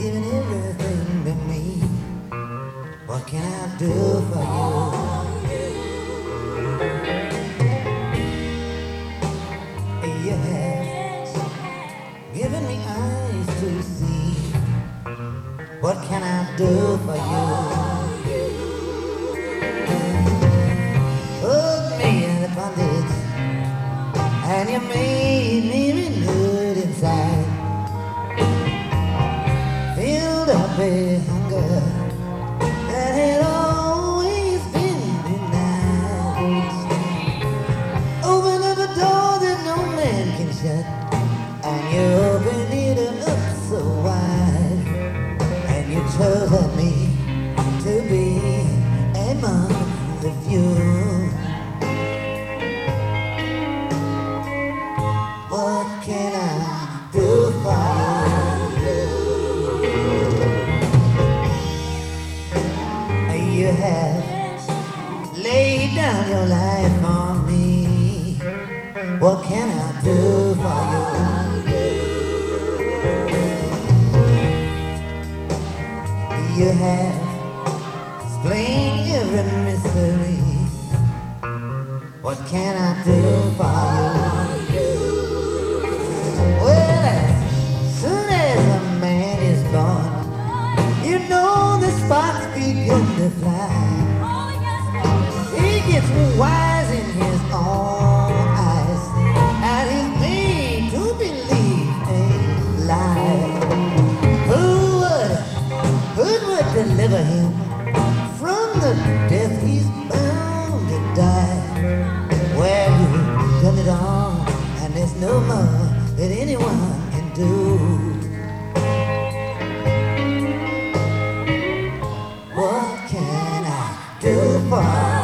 giving everything to me. What can I do for you? You have given me eyes to see. What can I do for you? Hook me in the bondage, and you made me renewed inside. With hunger that had always been denied. Open up a door that no man can shut, and you open it up so wide, and you chose me to be among the few. You? Have explained every mystery. What can I do for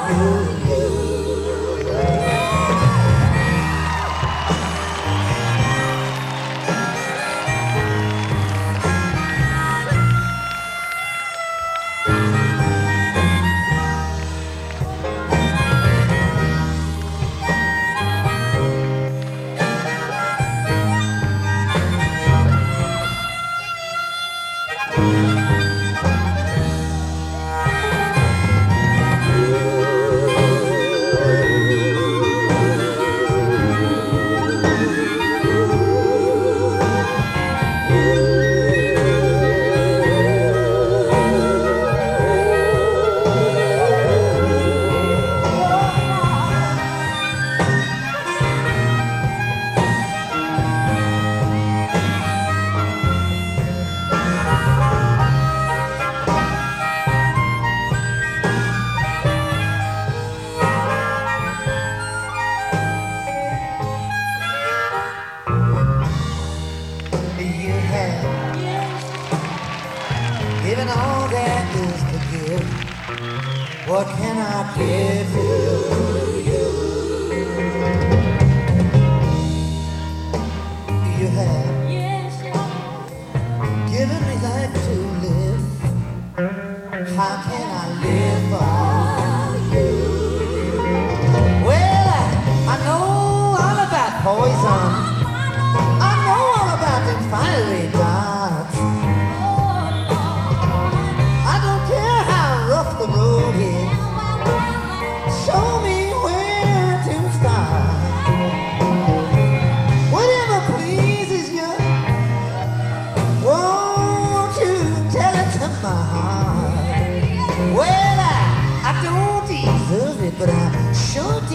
for all to give. What can I give you?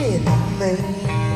夜难寐